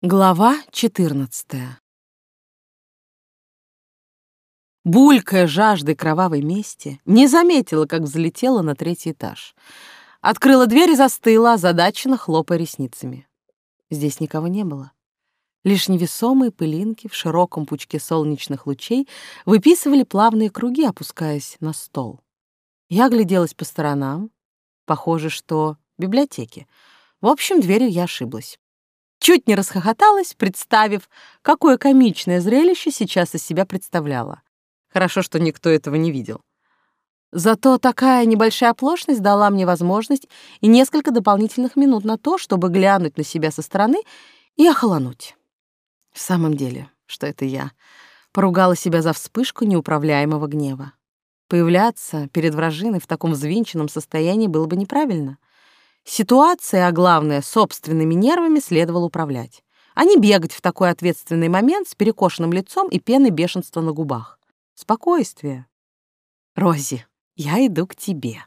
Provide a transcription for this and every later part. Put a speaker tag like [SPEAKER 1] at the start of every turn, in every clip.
[SPEAKER 1] Глава 14 Булькая жаждой кровавой мести, не заметила, как взлетела на третий этаж. Открыла дверь и застыла, озадаченно хлопая ресницами. Здесь никого не было. Лишь невесомые пылинки в широком пучке солнечных лучей выписывали плавные круги, опускаясь на стол. Я огляделась по сторонам. Похоже, что библиотеки. В общем, дверью я ошиблась. Чуть не расхохоталась, представив, какое комичное зрелище сейчас из себя представляла. Хорошо, что никто этого не видел. Зато такая небольшая оплошность дала мне возможность и несколько дополнительных минут на то, чтобы глянуть на себя со стороны и охолонуть. В самом деле, что это я? Поругала себя за вспышку неуправляемого гнева. Появляться перед вражиной в таком взвинченном состоянии было бы неправильно. Ситуация, а главное, собственными нервами следовало управлять, а не бегать в такой ответственный момент с перекошенным лицом и пеной бешенства на губах. Спокойствие. Рози, я иду к тебе.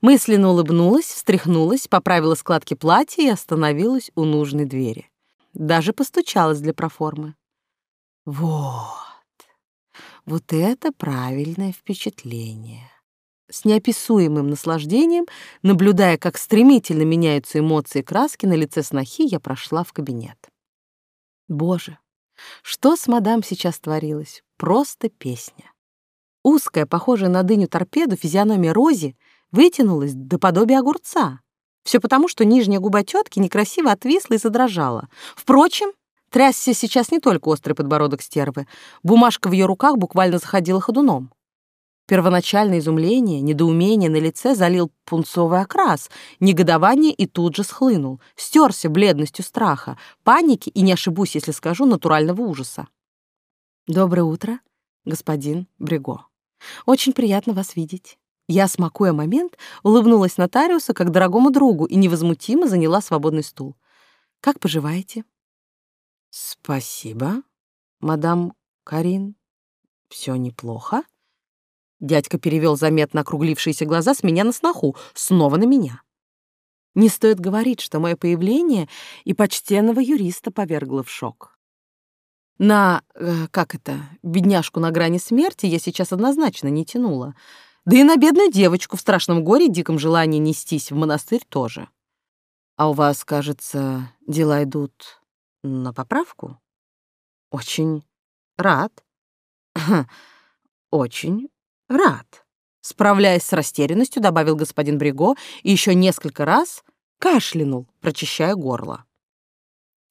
[SPEAKER 1] Мысленно улыбнулась, встряхнулась, поправила складки платья и остановилась у нужной двери. Даже постучалась для проформы. Вот. Вот это правильное впечатление с неописуемым наслаждением, наблюдая, как стремительно меняются эмоции и краски на лице снохи, я прошла в кабинет. Боже, что с мадам сейчас творилось? Просто песня. Узкая, похожая на дыню торпеду, физиономия Рози вытянулась до подобия огурца. Все потому, что нижняя губа тетки некрасиво отвисла и задрожала. Впрочем, трясся сейчас не только острый подбородок стервы. Бумажка в ее руках буквально заходила ходуном. Первоначальное изумление, недоумение на лице залил пунцовый окрас, негодование и тут же схлынул, стерся бледностью страха, паники и, не ошибусь, если скажу, натурального ужаса. «Доброе утро, господин Бриго. Очень приятно вас видеть». Я, смакуя момент, улыбнулась нотариусу как дорогому другу и невозмутимо заняла свободный стул. «Как поживаете?» «Спасибо, мадам Карин. Все неплохо?» Дядька перевел заметно округлившиеся глаза с меня на сноху, снова на меня. Не стоит говорить, что мое появление и почтенного юриста повергло в шок. На, э, как это, бедняжку на грани смерти я сейчас однозначно не тянула. Да и на бедную девочку в страшном горе и диком желании нестись в монастырь тоже. А у вас, кажется, дела идут на поправку? Очень рад. Очень рад. Справляясь с растерянностью, добавил господин Бриго и еще несколько раз кашлянул, прочищая горло.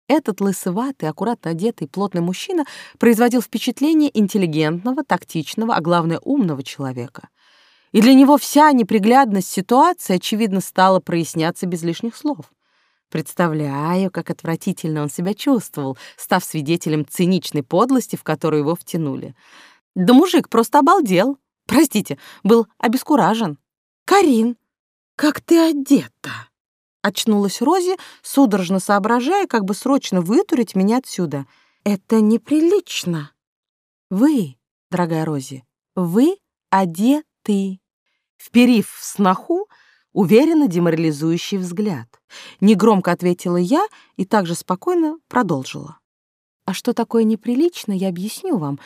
[SPEAKER 1] Этот лысоватый, аккуратно одетый, плотный мужчина производил впечатление интеллигентного, тактичного, а главное, умного человека. И для него вся неприглядность ситуации, очевидно, стала проясняться без лишних слов. Представляю, как отвратительно он себя чувствовал, став свидетелем циничной подлости, в которую его втянули. Да мужик просто обалдел. Простите, был обескуражен. «Карин, как ты одета?» Очнулась Рози, судорожно соображая, как бы срочно вытурить меня отсюда. «Это неприлично». «Вы, дорогая Рози, вы одеты». Вперив в сноху, уверенно деморализующий взгляд. Негромко ответила я и также спокойно продолжила. «А что такое неприлично, я объясню вам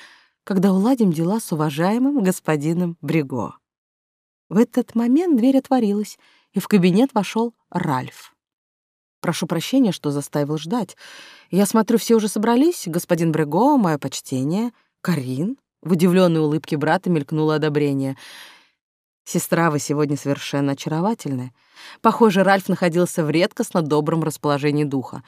[SPEAKER 1] когда уладим дела с уважаемым господином Бриго. В этот момент дверь отворилась, и в кабинет вошел Ральф. Прошу прощения, что заставил ждать. Я смотрю, все уже собрались. Господин Бриго, мое почтение. Карин? В удивленной улыбке брата мелькнуло одобрение. Сестра, вы сегодня совершенно очаровательны. Похоже, Ральф находился в редкостно добром расположении духа.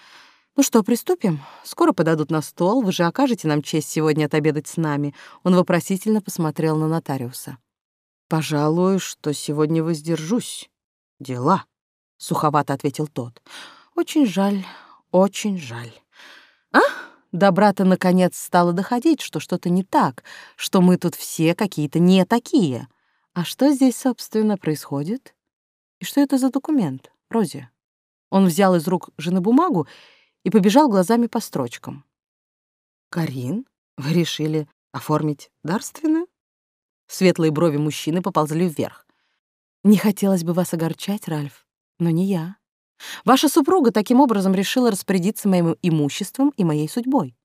[SPEAKER 1] «Ну что, приступим? Скоро подадут на стол. Вы же окажете нам честь сегодня отобедать с нами». Он вопросительно посмотрел на нотариуса. «Пожалуй, что сегодня воздержусь. Дела», — суховато ответил тот. «Очень жаль, очень жаль». «А?» До брата наконец стало доходить, что что-то не так, что мы тут все какие-то не такие. А что здесь, собственно, происходит? И что это за документ, Рози? Он взял из рук жены бумагу и побежал глазами по строчкам. «Карин, вы решили оформить дарственную?» Светлые брови мужчины поползли вверх. «Не хотелось бы вас огорчать, Ральф, но не я. Ваша супруга таким образом решила распорядиться моим имуществом и моей судьбой.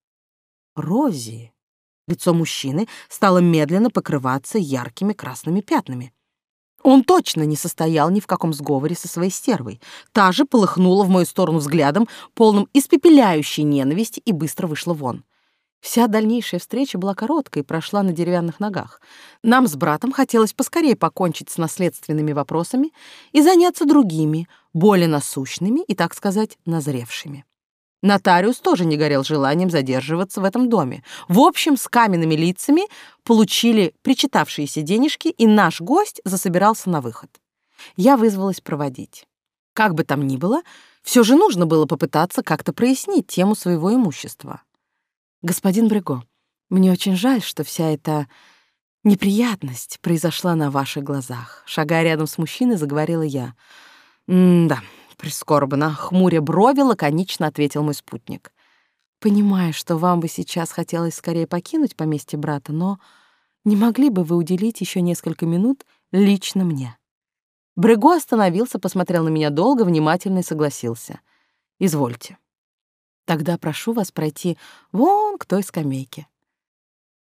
[SPEAKER 1] Рози. Лицо мужчины стало медленно покрываться яркими красными пятнами. Он точно не состоял ни в каком сговоре со своей стервой. Та же полыхнула в мою сторону взглядом, полным испепеляющей ненависти, и быстро вышла вон. Вся дальнейшая встреча была короткой и прошла на деревянных ногах. Нам с братом хотелось поскорее покончить с наследственными вопросами и заняться другими, более насущными и, так сказать, назревшими. Нотариус тоже не горел желанием задерживаться в этом доме. В общем, с каменными лицами получили причитавшиеся денежки, и наш гость засобирался на выход. Я вызвалась проводить. Как бы там ни было, все же нужно было попытаться как-то прояснить тему своего имущества. «Господин Брего, мне очень жаль, что вся эта неприятность произошла на ваших глазах», шагая рядом с мужчиной, заговорила я. «М-да, Прискорбно, хмуря брови, лаконично ответил мой спутник. Понимаю, что вам бы сейчас хотелось скорее покинуть поместье брата, но не могли бы вы уделить еще несколько минут лично мне? Брего остановился, посмотрел на меня долго, внимательно и согласился. Извольте. Тогда прошу вас пройти вон к той скамейке.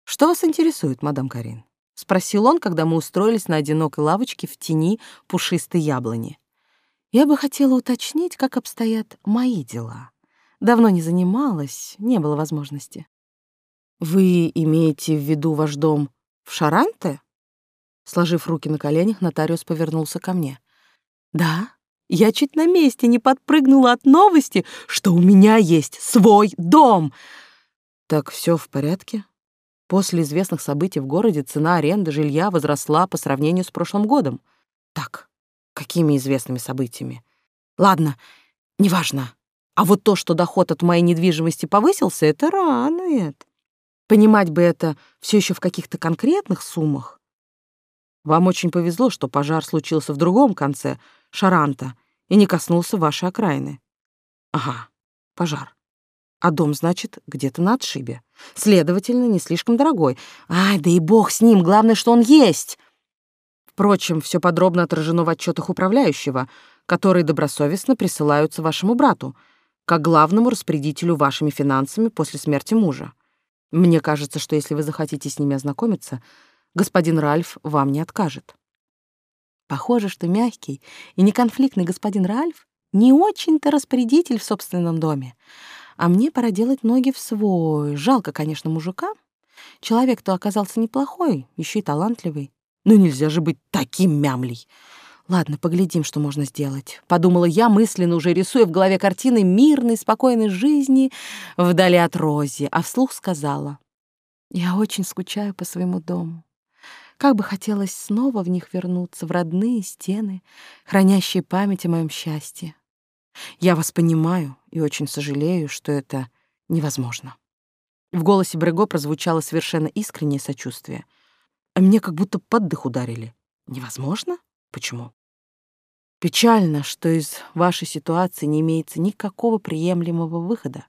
[SPEAKER 1] Что вас интересует, мадам Карин? спросил он, когда мы устроились на одинокой лавочке в тени пушистой яблони. Я бы хотела уточнить, как обстоят мои дела. Давно не занималась, не было возможности. Вы имеете в виду ваш дом в Шаранте? Сложив руки на коленях, нотариус повернулся ко мне. Да, я чуть на месте не подпрыгнула от новости, что у меня есть свой дом. Так все в порядке? После известных событий в городе цена аренды жилья возросла по сравнению с прошлым годом. Так, Какими известными событиями? Ладно, неважно. А вот то, что доход от моей недвижимости повысился, это радует. Понимать бы это все еще в каких-то конкретных суммах. Вам очень повезло, что пожар случился в другом конце Шаранта и не коснулся вашей окраины. Ага, пожар. А дом, значит, где-то на отшибе. Следовательно, не слишком дорогой. Ай, да и бог с ним, главное, что он есть. Впрочем, все подробно отражено в отчетах управляющего, которые добросовестно присылаются вашему брату, как главному распорядителю вашими финансами после смерти мужа. Мне кажется, что если вы захотите с ними ознакомиться, господин Ральф вам не откажет. Похоже, что мягкий и неконфликтный господин Ральф не очень-то распорядитель в собственном доме. А мне пора делать ноги в свой. Жалко, конечно, мужика. Человек-то оказался неплохой, еще и талантливый. Ну нельзя же быть таким мямлей. Ладно, поглядим, что можно сделать. Подумала я, мысленно уже рисуя в голове картины мирной, спокойной жизни вдали от Рози, а вслух сказала. Я очень скучаю по своему дому. Как бы хотелось снова в них вернуться, в родные стены, хранящие память о моем счастье. Я вас понимаю и очень сожалею, что это невозможно. В голосе Брего прозвучало совершенно искреннее сочувствие — а мне как будто под дых ударили. Невозможно? Почему? Печально, что из вашей ситуации не имеется никакого приемлемого выхода.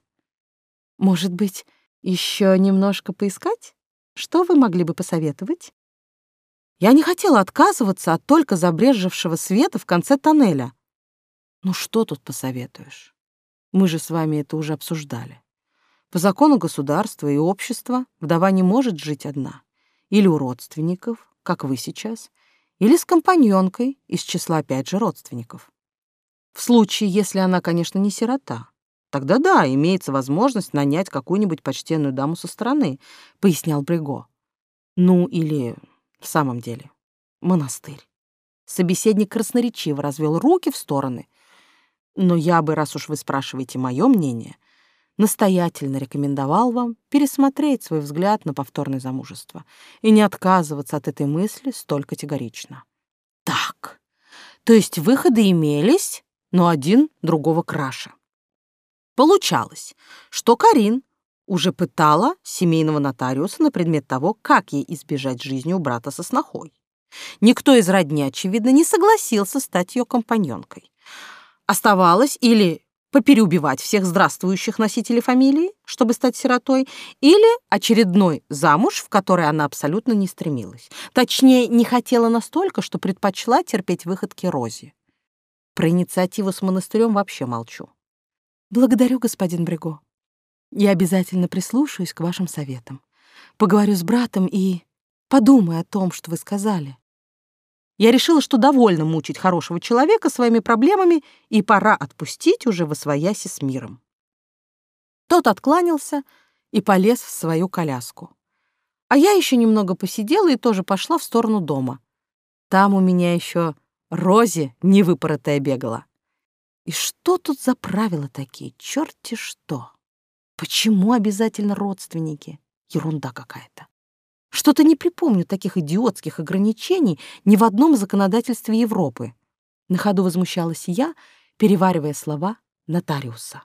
[SPEAKER 1] Может быть, еще немножко поискать? Что вы могли бы посоветовать? Я не хотела отказываться от только забрежевшего света в конце тоннеля. Ну что тут посоветуешь? Мы же с вами это уже обсуждали. По закону государства и общества вдова не может жить одна или у родственников, как вы сейчас, или с компаньонкой из числа опять же родственников. В случае, если она, конечно, не сирота, тогда да, имеется возможность нанять какую-нибудь почтенную даму со стороны, пояснял Бриго. Ну или в самом деле монастырь. Собеседник красноречиво развел руки в стороны. Но я бы, раз уж вы спрашиваете мое мнение, настоятельно рекомендовал вам пересмотреть свой взгляд на повторное замужество и не отказываться от этой мысли столь категорично. Так, то есть выходы имелись, но один другого краше. Получалось, что Карин уже пытала семейного нотариуса на предмет того, как ей избежать жизни у брата со снохой. Никто из родни, очевидно, не согласился стать ее компаньонкой. Оставалось или попереубивать всех здравствующих носителей фамилии, чтобы стать сиротой, или очередной замуж, в который она абсолютно не стремилась. Точнее, не хотела настолько, что предпочла терпеть выходки Рози. Про инициативу с монастырем вообще молчу. Благодарю, господин Бриго. Я обязательно прислушаюсь к вашим советам. Поговорю с братом и подумаю о том, что вы сказали. Я решила, что довольно мучить хорошего человека своими проблемами, и пора отпустить уже в освояси с миром. Тот откланялся и полез в свою коляску. А я еще немного посидела и тоже пошла в сторону дома. Там у меня еще Рози невыпоротая бегала. И что тут за правила такие? Черти что! Почему обязательно родственники? Ерунда какая-то. Что-то не припомню таких идиотских ограничений ни в одном законодательстве Европы. На ходу возмущалась я, переваривая слова нотариуса.